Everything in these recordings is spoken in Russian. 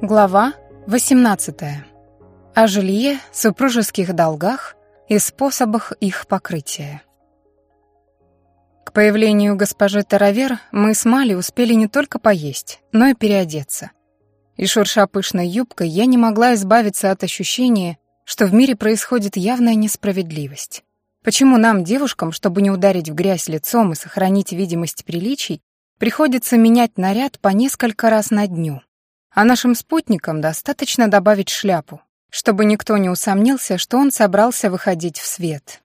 Глава 18. О жилье, супружеских долгах и способах их покрытия. К появлению госпожи Таравер мы с Мали успели не только поесть, но и переодеться. И шурша пышной юбкой, я не могла избавиться от ощущения, что в мире происходит явная несправедливость. Почему нам, девушкам, чтобы не ударить в грязь лицом и сохранить видимость приличий, приходится менять наряд по несколько раз на дню? А нашим спутникам достаточно добавить шляпу, чтобы никто не усомнился, что он собрался выходить в свет.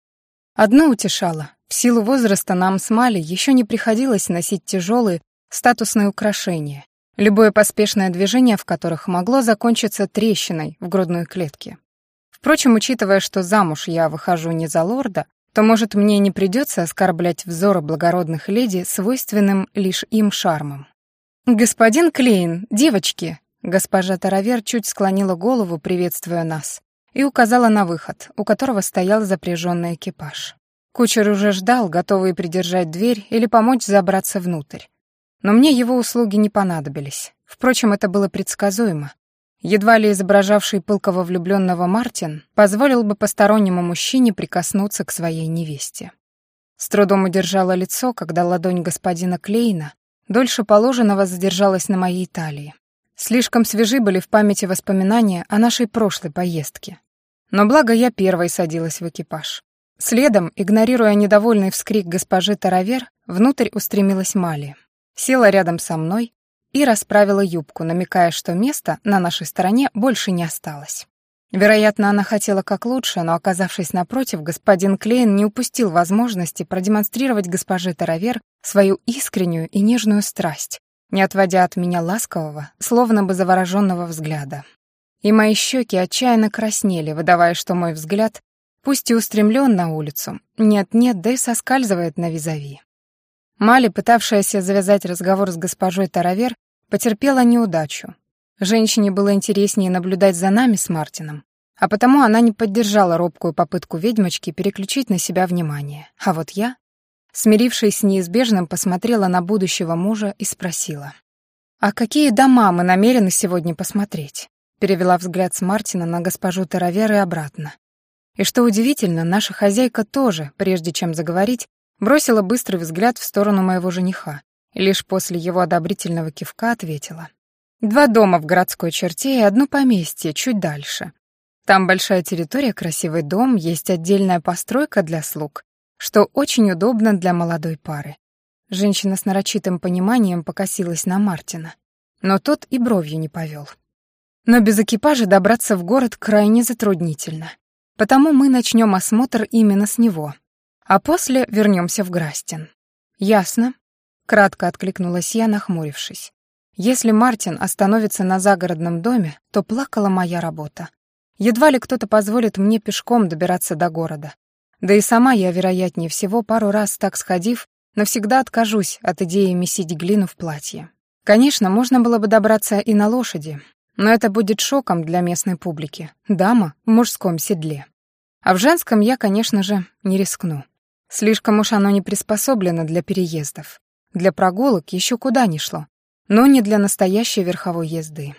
Одно утешало. В силу возраста нам с Мали еще не приходилось носить тяжелые статусные украшения, любое поспешное движение в которых могло закончиться трещиной в грудной клетке. Впрочем, учитывая, что замуж я выхожу не за лорда, то, может, мне не придется оскорблять взоры благородных леди свойственным лишь им шармом. «Господин Клейн, девочки!» Госпожа Таравер чуть склонила голову, приветствуя нас, и указала на выход, у которого стоял запряженный экипаж. Кучер уже ждал, готовый придержать дверь или помочь забраться внутрь. Но мне его услуги не понадобились. Впрочем, это было предсказуемо. Едва ли изображавший пылкого влюбленного Мартин позволил бы постороннему мужчине прикоснуться к своей невесте. С трудом удержала лицо, когда ладонь господина Клейна дольше положенного задержалась на моей талии. Слишком свежи были в памяти воспоминания о нашей прошлой поездке. Но благо я первой садилась в экипаж. Следом, игнорируя недовольный вскрик госпожи Таравер, внутрь устремилась Мали. Села рядом со мной и расправила юбку, намекая, что места на нашей стороне больше не осталось. Вероятно, она хотела как лучше, но, оказавшись напротив, господин Клейн не упустил возможности продемонстрировать госпоже Таравер свою искреннюю и нежную страсть, не отводя от меня ласкового, словно бы завороженного взгляда. И мои щеки отчаянно краснели, выдавая, что мой взгляд, пусть и устремлен на улицу, нет-нет, да и соскальзывает на визави. Мали, пытавшаяся завязать разговор с госпожой Таравер, потерпела неудачу. Женщине было интереснее наблюдать за нами с Мартином, а потому она не поддержала робкую попытку ведьмочки переключить на себя внимание. А вот я смирившись с неизбежным, посмотрела на будущего мужа и спросила. «А какие дома мы намерены сегодня посмотреть?» Перевела взгляд с Мартина на госпожу Таравер и обратно. И что удивительно, наша хозяйка тоже, прежде чем заговорить, бросила быстрый взгляд в сторону моего жениха и лишь после его одобрительного кивка ответила. «Два дома в городской черте и одно поместье чуть дальше. Там большая территория, красивый дом, есть отдельная постройка для слуг, что очень удобно для молодой пары. Женщина с нарочитым пониманием покосилась на Мартина, но тот и бровью не повел. Но без экипажа добраться в город крайне затруднительно. Потому мы начнем осмотр именно с него, а после вернемся в Грастин. Ясно, кратко откликнулась я, нахмурившись. Если Мартин остановится на загородном доме, то плакала моя работа. Едва ли кто-то позволит мне пешком добираться до города. Да и сама я, вероятнее всего, пару раз так сходив, навсегда откажусь от идеи месить глину в платье. Конечно, можно было бы добраться и на лошади, но это будет шоком для местной публики. Дама в мужском седле. А в женском я, конечно же, не рискну. Слишком уж оно не приспособлено для переездов. Для прогулок еще куда ни шло, но не для настоящей верховой езды.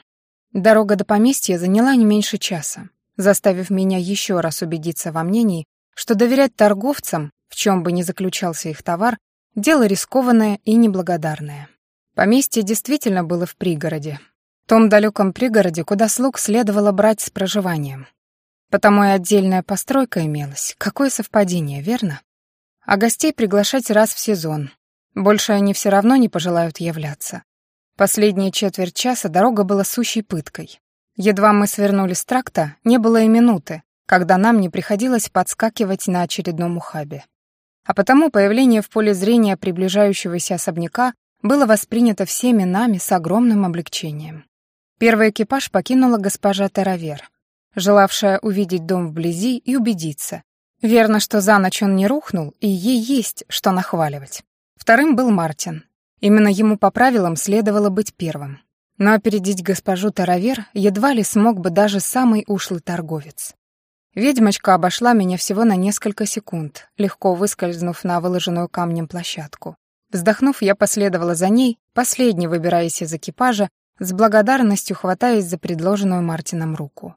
Дорога до поместья заняла не меньше часа, заставив меня еще раз убедиться во мнении, что доверять торговцам, в чем бы ни заключался их товар, дело рискованное и неблагодарное. Поместье действительно было в пригороде. В том далеком пригороде, куда слуг следовало брать с проживанием. Потому и отдельная постройка имелась. Какое совпадение, верно? А гостей приглашать раз в сезон. Больше они все равно не пожелают являться. Последние четверть часа дорога была сущей пыткой. Едва мы свернули с тракта, не было и минуты, когда нам не приходилось подскакивать на очередном ухабе. А потому появление в поле зрения приближающегося особняка было воспринято всеми нами с огромным облегчением. Первый экипаж покинула госпожа Таравер, желавшая увидеть дом вблизи и убедиться. Верно, что за ночь он не рухнул, и ей есть что нахваливать. Вторым был Мартин. Именно ему по правилам следовало быть первым. Но опередить госпожу Таравер едва ли смог бы даже самый ушлый торговец. Ведьмочка обошла меня всего на несколько секунд, легко выскользнув на выложенную камнем площадку. Вздохнув, я последовала за ней, последней выбираясь из экипажа с благодарностью хватаясь за предложенную Мартином руку.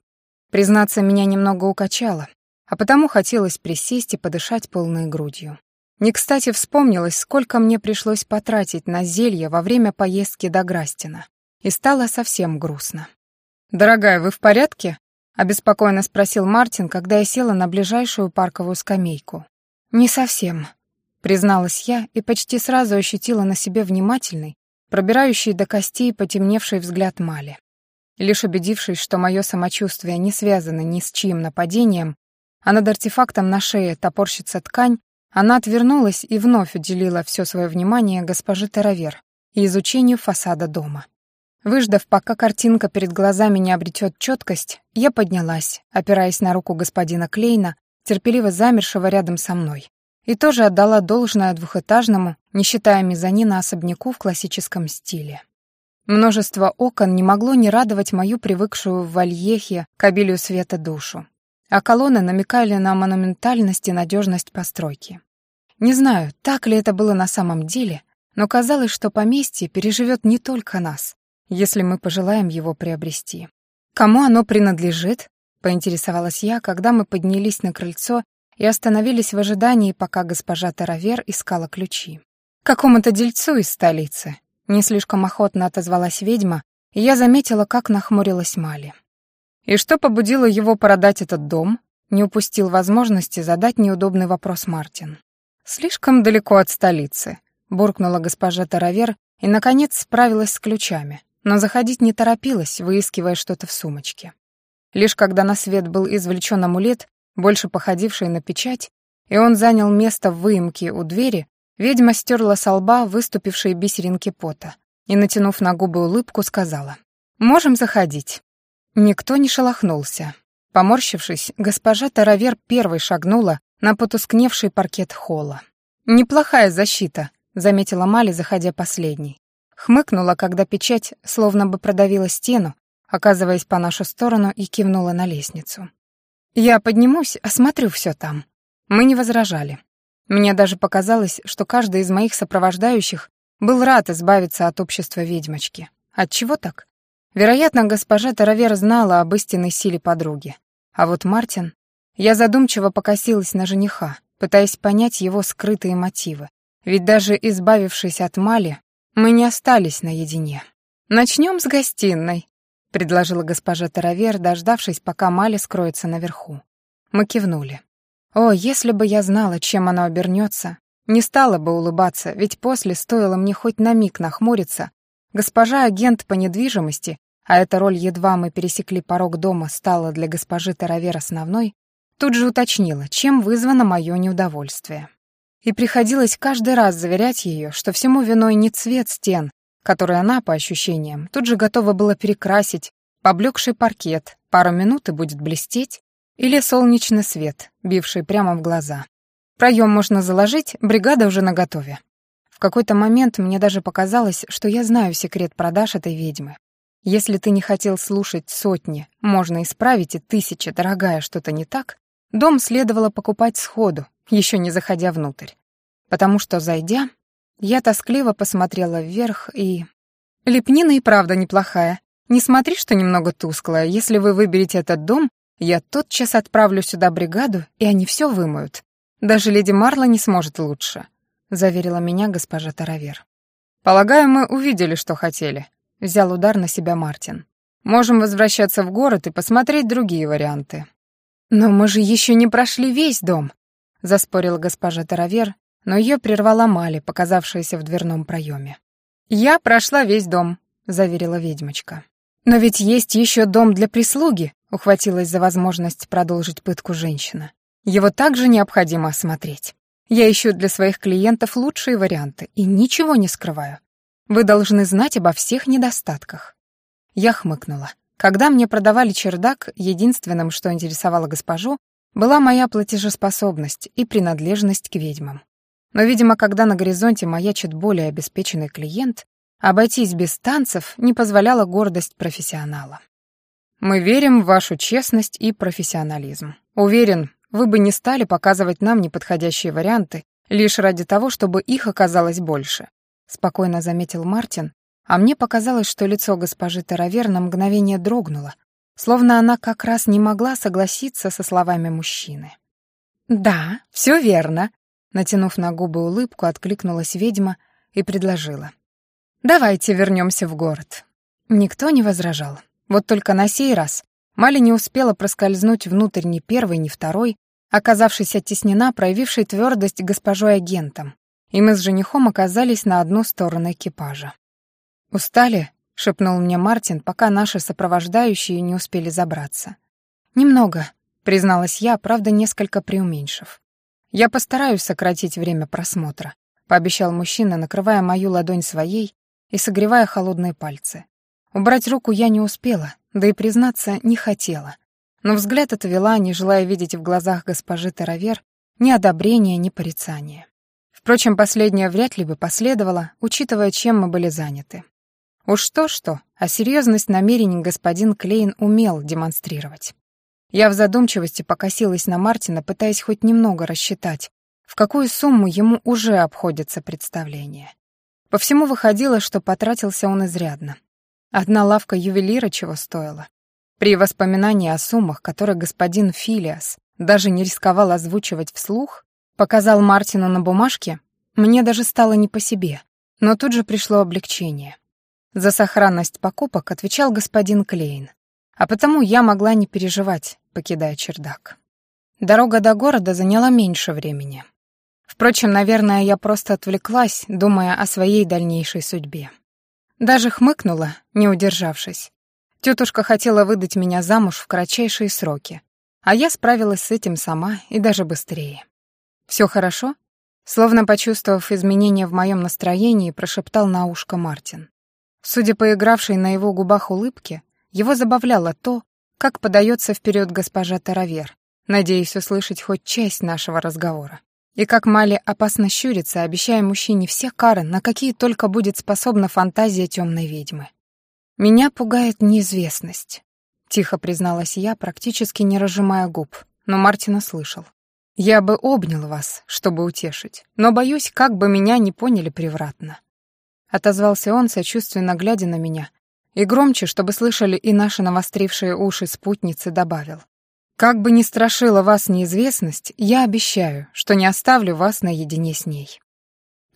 Признаться, меня немного укачало, а потому хотелось присесть и подышать полной грудью. Не кстати вспомнилось, сколько мне пришлось потратить на зелье во время поездки до Грастина, и стало совсем грустно. «Дорогая, вы в порядке?» — обеспокоенно спросил Мартин, когда я села на ближайшую парковую скамейку. «Не совсем», — призналась я и почти сразу ощутила на себе внимательный, пробирающий до костей потемневший взгляд Мали. Лишь убедившись, что мое самочувствие не связано ни с чьим нападением, а над артефактом на шее топорщится ткань, она отвернулась и вновь уделила все свое внимание госпоже Таравер и изучению фасада дома. Выждав, пока картинка перед глазами не обретет четкость, я поднялась, опираясь на руку господина Клейна, терпеливо замершего рядом со мной, и тоже отдала должное двухэтажному, не считая мезонина, особняку в классическом стиле. Множество окон не могло не радовать мою привыкшую в Вальехе к обилию света душу а колонны намекали на монументальность и надежность постройки. Не знаю, так ли это было на самом деле, но казалось, что поместье переживет не только нас, если мы пожелаем его приобрести. «Кому оно принадлежит?» — поинтересовалась я, когда мы поднялись на крыльцо и остановились в ожидании, пока госпожа Таравер искала ключи. «Какому-то дельцу из столицы», — не слишком охотно отозвалась ведьма, и я заметила, как нахмурилась Мали. И что побудило его продать этот дом? Не упустил возможности задать неудобный вопрос Мартин. Слишком далеко от столицы, буркнула госпожа Таравер и наконец справилась с ключами, но заходить не торопилась, выискивая что-то в сумочке. Лишь когда на свет был извлечен амулет, больше походивший на печать, и он занял место в выемке у двери, ведьма стерла со лба выступившие бисеринки пота и, натянув на губы улыбку, сказала «Можем заходить». Никто не шелохнулся. Поморщившись, госпожа Таравер первой шагнула на потускневший паркет холла. «Неплохая защита», — заметила Мали, заходя последней. Хмыкнула, когда печать словно бы продавила стену, оказываясь по нашу сторону, и кивнула на лестницу. «Я поднимусь, осмотрю все там». Мы не возражали. Мне даже показалось, что каждый из моих сопровождающих был рад избавиться от общества ведьмочки. Отчего так? Вероятно, госпожа Таравер знала об истинной силе подруги. А вот Мартин... Я задумчиво покосилась на жениха, пытаясь понять его скрытые мотивы. Ведь даже избавившись от Мали, мы не остались наедине. «Начнем с гостиной», — предложила госпожа Таравер, дождавшись, пока Мали скроется наверху. Мы кивнули. О, если бы я знала, чем она обернется, не стала бы улыбаться, ведь после стоило мне хоть на миг нахмуриться, госпожа агент по недвижимости а эта роль едва мы пересекли порог дома стала для госпожи Таравер основной, тут же уточнила, чем вызвано мое неудовольствие. И приходилось каждый раз заверять ее, что всему виной не цвет стен, который она, по ощущениям, тут же готова была перекрасить, поблекший паркет, пару минут и будет блестеть, или солнечный свет, бивший прямо в глаза. Проем можно заложить, бригада уже наготове. В какой-то момент мне даже показалось, что я знаю секрет продаж этой ведьмы. Если ты не хотел слушать сотни, можно исправить и тысячи, дорогая, что-то не так, дом следовало покупать сходу, еще не заходя внутрь. Потому что, зайдя, я тоскливо посмотрела вверх и... Лепнина и правда неплохая. Не смотри, что немного тусклая. Если вы выберете этот дом, я тотчас отправлю сюда бригаду, и они все вымоют. Даже леди Марла не сможет лучше», — заверила меня госпожа Таравер. «Полагаю, мы увидели, что хотели. Взял удар на себя Мартин. Можем возвращаться в город и посмотреть другие варианты. Но мы же еще не прошли весь дом, заспорила госпожа Таравер, но ее прервала Мали, показавшаяся в дверном проеме. Я прошла весь дом, заверила ведьмочка. Но ведь есть еще дом для прислуги, ухватилась за возможность продолжить пытку женщина. Его также необходимо осмотреть. Я ищу для своих клиентов лучшие варианты и ничего не скрываю. Вы должны знать обо всех недостатках». Я хмыкнула. Когда мне продавали чердак, единственным, что интересовало госпожу, была моя платежеспособность и принадлежность к ведьмам. Но, видимо, когда на горизонте маячит более обеспеченный клиент, обойтись без танцев не позволяла гордость профессионала. «Мы верим в вашу честность и профессионализм. Уверен, вы бы не стали показывать нам неподходящие варианты лишь ради того, чтобы их оказалось больше. — спокойно заметил Мартин, А мне показалось, что лицо госпожи Таравер на мгновение дрогнуло, словно она как раз не могла согласиться со словами мужчины. «Да, все верно», — натянув на губы улыбку, откликнулась ведьма и предложила. «Давайте вернемся в город». Никто не возражал. Вот только на сей раз Мали не успела проскользнуть внутрь ни первой, ни второй, оказавшись оттеснена, проявившей твердость госпожой агентом, и мы с женихом оказались на одну сторону экипажа. «Устали?» — шепнул мне Мартин, пока наши сопровождающие не успели забраться. «Немного», — призналась я, правда, несколько преуменьшив. «Я постараюсь сократить время просмотра», — пообещал мужчина, накрывая мою ладонь своей и согревая холодные пальцы. Убрать руку я не успела, да и, признаться, не хотела. Но взгляд отвела, не желая видеть в глазах госпожи Таравер ни одобрения, ни порицания. Впрочем, последнее вряд ли бы последовало, учитывая, чем мы были заняты. Уж то-что, а серьезность намерений господин Клейн умел демонстрировать. Я в задумчивости покосилась на Мартина, пытаясь хоть немного рассчитать, в какую сумму ему уже обходится представление. По всему выходило, что потратился он изрядно. Одна лавка ювелира чего стоила. При воспоминании о суммах, которые господин Филиас даже не рисковал озвучивать вслух, показал Мартину на бумажке, мне даже стало не по себе, но тут же пришло облегчение. За сохранность покупок отвечал господин Клейн, а потому я могла не переживать, покидая чердак. Дорога до города заняла меньше времени. Впрочем, наверное, я просто отвлеклась, думая о своей дальнейшей судьбе. Даже хмыкнула, не удержавшись. Тетушка хотела выдать меня замуж в кратчайшие сроки, а я справилась с этим сама и даже быстрее. «Все хорошо?» Словно почувствовав изменения в моем настроении, прошептал на ушко Мартин. Судя по игравшей на его губах улыбке, его забавляло то, как подается вперед госпожа Таравер, надеясь услышать хоть часть нашего разговора. И как Мали опасно щурится, обещая мужчине все кары, на какие только будет способна фантазия темной ведьмы. «Меня пугает неизвестность», — тихо призналась я, практически не разжимая губ, но Мартин услышал. Я бы обнял вас, чтобы утешить, но боюсь, как бы меня не поняли превратно. Отозвался он, сочувственно глядя на меня, и громче, чтобы слышали и наши навострившие уши спутницы, добавил. «Как бы ни страшила вас неизвестность, я обещаю, что не оставлю вас наедине с ней».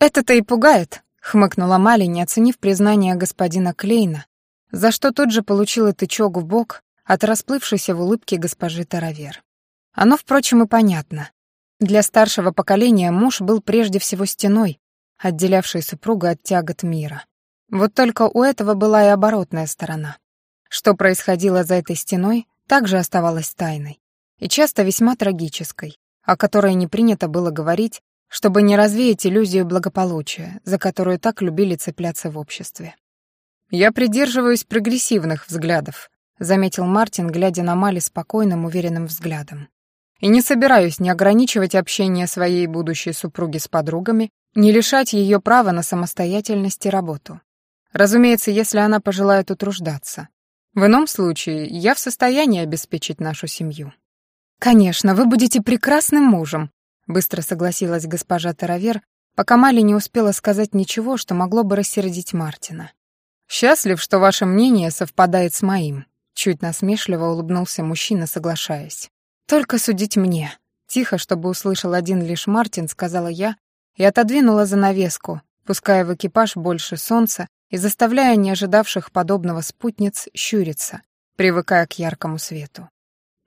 «Это-то и пугает», — хмыкнула Мали, не оценив признание господина Клейна, за что тот же получил тычок в бок от расплывшейся в улыбке госпожи Таравер. Оно, впрочем, и понятно. Для старшего поколения муж был прежде всего стеной, отделявшей супруга от тягот мира. Вот только у этого была и оборотная сторона. Что происходило за этой стеной, также оставалось тайной, и часто весьма трагической, о которой не принято было говорить, чтобы не развеять иллюзию благополучия, за которую так любили цепляться в обществе. «Я придерживаюсь прогрессивных взглядов», — заметил Мартин, глядя на Мали спокойным, уверенным взглядом. И не собираюсь ни ограничивать общение своей будущей супруги с подругами, ни лишать ее права на самостоятельность и работу. Разумеется, если она пожелает утруждаться. В ином случае я в состоянии обеспечить нашу семью. «Конечно, вы будете прекрасным мужем», — быстро согласилась госпожа Таравер, пока Мали не успела сказать ничего, что могло бы рассердить Мартина. «Счастлив, что ваше мнение совпадает с моим», — чуть насмешливо улыбнулся мужчина, соглашаясь. «Только судить мне». Тихо, чтобы услышал один лишь Мартин, сказала я и отодвинула занавеску, пуская в экипаж больше солнца и заставляя не ожидавших подобного спутниц щуриться, привыкая к яркому свету.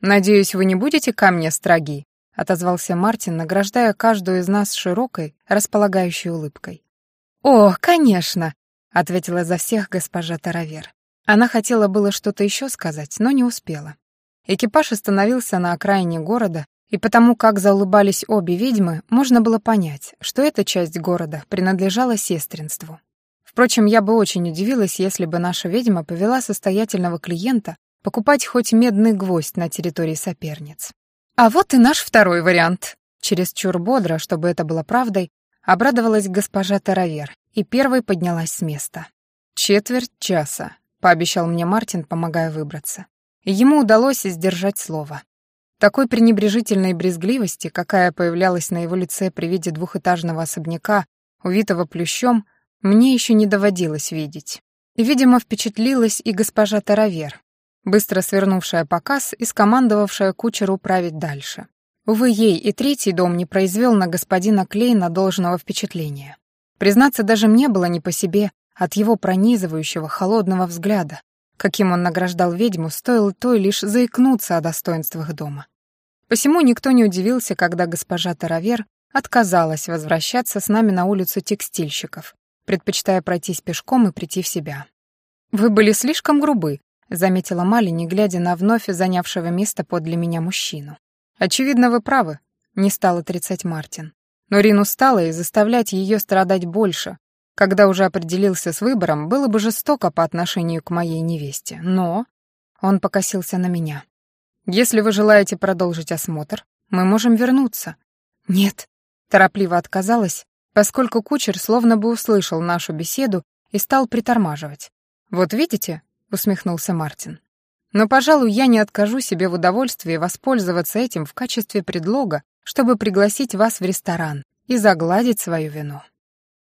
«Надеюсь, вы не будете ко мне строги?» — отозвался Мартин, награждая каждую из нас широкой, располагающей улыбкой. «О, конечно!» — ответила за всех госпожа Таравер. Она хотела было что-то еще сказать, но не успела. Экипаж остановился на окраине города, и потому как заулыбались обе ведьмы, можно было понять, что эта часть города принадлежала сестринству. Впрочем, я бы очень удивилась, если бы наша ведьма повела состоятельного клиента покупать хоть медный гвоздь на территории соперниц. А вот и наш второй вариант. Чересчур бодро, чтобы это было правдой, обрадовалась госпожа Таравер и первой поднялась с места. «Четверть часа», — пообещал мне Мартин, помогая выбраться ему удалось сдержать слово. Такой пренебрежительной брезгливости, какая появлялась на его лице при виде двухэтажного особняка, увитого плющом, мне еще не доводилось видеть. И, видимо, впечатлилась и госпожа Таравер, быстро свернувшая показ и скомандовавшая кучеру править дальше. Увы, ей и третий дом не произвел на господина Клейна должного впечатления. Признаться, даже мне было не по себе от его пронизывающего холодного взгляда, каким он награждал ведьму, стоило той лишь заикнуться о достоинствах дома. Посему никто не удивился, когда госпожа Таравер отказалась возвращаться с нами на улицу текстильщиков, предпочитая пройтись пешком и прийти в себя. «Вы были слишком грубы», — заметила Мали, не глядя на вновь занявшего место подле меня мужчину. «Очевидно, вы правы», — не стал отрицать Мартин. Но Рин устала, и заставлять ее страдать больше, когда уже определился с выбором, было бы жестоко по отношению к моей невесте. Но... Он покосился на меня. «Если вы желаете продолжить осмотр, мы можем вернуться». «Нет», — торопливо отказалась, поскольку кучер словно бы услышал нашу беседу и стал притормаживать. «Вот видите?» — усмехнулся Мартин. «Но, пожалуй, я не откажу себе в удовольствии воспользоваться этим в качестве предлога, чтобы пригласить вас в ресторан и загладить свою вину».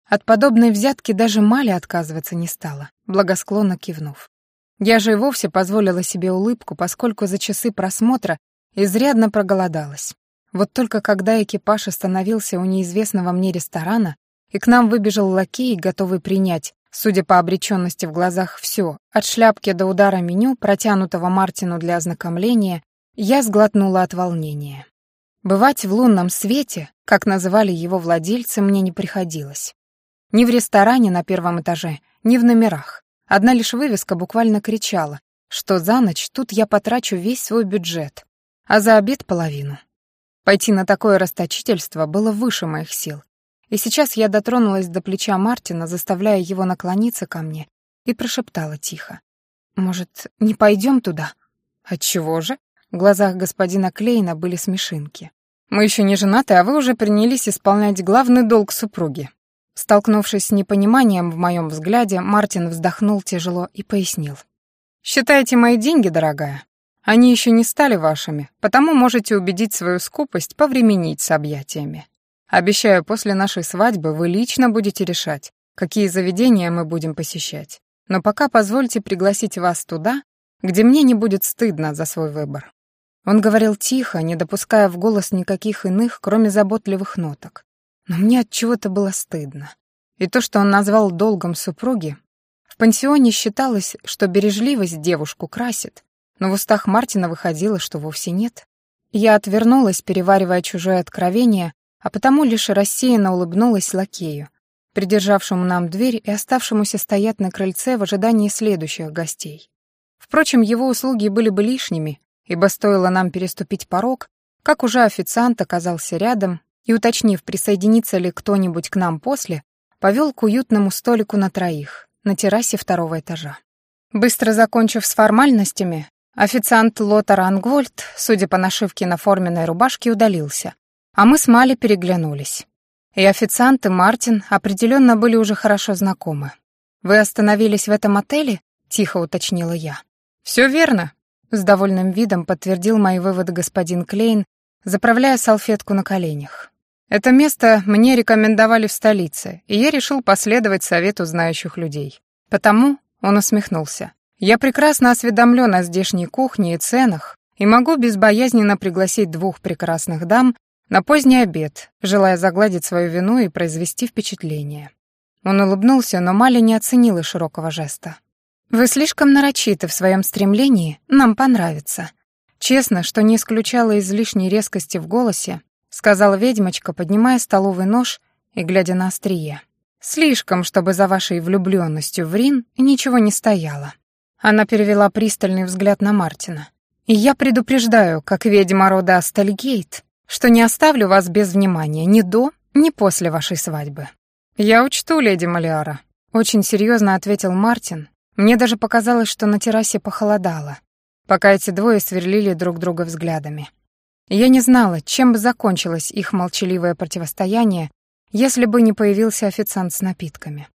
От подобной взятки даже Маля отказываться не стала, благосклонно кивнув. Я же и вовсе позволила себе улыбку, поскольку за часы просмотра изрядно проголодалась. Вот только когда экипаж остановился у неизвестного мне ресторана, и к нам выбежал лакей, готовый принять, судя по обреченности в глазах, все, от шляпки до удара меню, протянутого Мартину для ознакомления, я сглотнула от волнения. Бывать в лунном свете, как называли его владельцы, мне не приходилось. Ни в ресторане на первом этаже, ни в номерах. Одна лишь вывеска буквально кричала, что за ночь тут я потрачу весь свой бюджет, а за обед — половину. Пойти на такое расточительство было выше моих сил. И сейчас я дотронулась до плеча Мартина, заставляя его наклониться ко мне, и прошептала тихо. «Может, не пойдем туда?» «Отчего же?» В глазах господина Клейна были смешинки. «Мы еще не женаты, а вы уже принялись исполнять главный долг супруги. Столкнувшись с непониманием в моем взгляде, Мартин вздохнул тяжело и пояснил. «Считайте мои деньги, дорогая. Они еще не стали вашими, потому можете убедить свою скупость повременить с объятиями. Обещаю, после нашей свадьбы вы лично будете решать, какие заведения мы будем посещать. Но пока позвольте пригласить вас туда, где мне не будет стыдно за свой выбор». Он говорил тихо, не допуская в голос никаких иных, кроме заботливых ноток. Но мне от чего-то было стыдно. И то, что он назвал долгом супруги, в пансионе считалось, что бережливость девушку красит, но в устах Мартина выходило, что вовсе нет. Я отвернулась, переваривая чужое откровение, а потому лишь рассеянно улыбнулась лакею, придержавшему нам дверь и оставшемуся стоять на крыльце в ожидании следующих гостей. Впрочем, его услуги были бы лишними, ибо стоило нам переступить порог, как уже официант оказался рядом и, уточнив, присоединится ли кто-нибудь к нам после, повел к уютному столику на троих на террасе второго этажа. Быстро закончив с формальностями, официант Лотар Ангвольд, судя по нашивке на форменной рубашке, удалился, а мы с Мали переглянулись. И официант, и Мартин определенно были уже хорошо знакомы. «Вы остановились в этом отеле?» — тихо уточнила я. «Все верно», — с довольным видом подтвердил мои выводы господин Клейн, заправляя салфетку на коленях. Это место мне рекомендовали в столице, и я решил последовать совету знающих людей. Потому он усмехнулся. Я прекрасно осведомлен о здешней кухне и ценах и могу безбоязненно пригласить двух прекрасных дам на поздний обед, желая загладить свою вину и произвести впечатление. Он улыбнулся, но Мали не оценила широкого жеста. «Вы слишком нарочиты в своем стремлении нам понравится». Честно, что не исключало излишней резкости в голосе, сказала ведьмочка, поднимая столовый нож и глядя на острие. Слишком, чтобы за вашей влюбленностью в Рин ничего не стояло. Она перевела пристальный взгляд на Мартина. И я предупреждаю, как ведьма рода Астельгейт, что не оставлю вас без внимания ни до, ни после вашей свадьбы. Я учту, леди Малиара, очень серьезно ответил Мартин. Мне даже показалось, что на террасе похолодало, пока эти двое сверлили друг друга взглядами. Я не знала, чем бы закончилось их молчаливое противостояние, если бы не появился официант с напитками.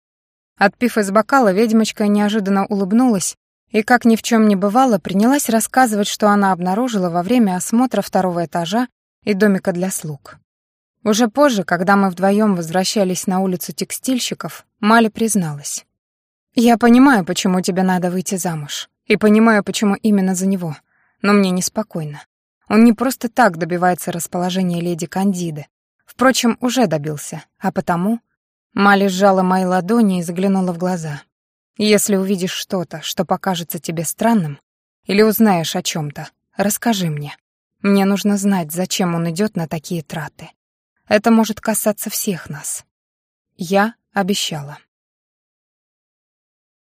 Отпив из бокала, ведьмочка неожиданно улыбнулась и, как ни в чем не бывало, принялась рассказывать, что она обнаружила во время осмотра второго этажа и домика для слуг. Уже позже, когда мы вдвоем возвращались на улицу текстильщиков, Мали призналась. Я понимаю, почему тебе надо выйти замуж, и понимаю, почему именно за него, но мне неспокойно. Он не просто так добивается расположения леди Кандиды. Впрочем, уже добился, а потому... Мали сжала мои ладони и заглянула в глаза. «Если увидишь что-то, что покажется тебе странным, или узнаешь о чем-то, расскажи мне. Мне нужно знать, зачем он идет на такие траты. Это может касаться всех нас». Я обещала.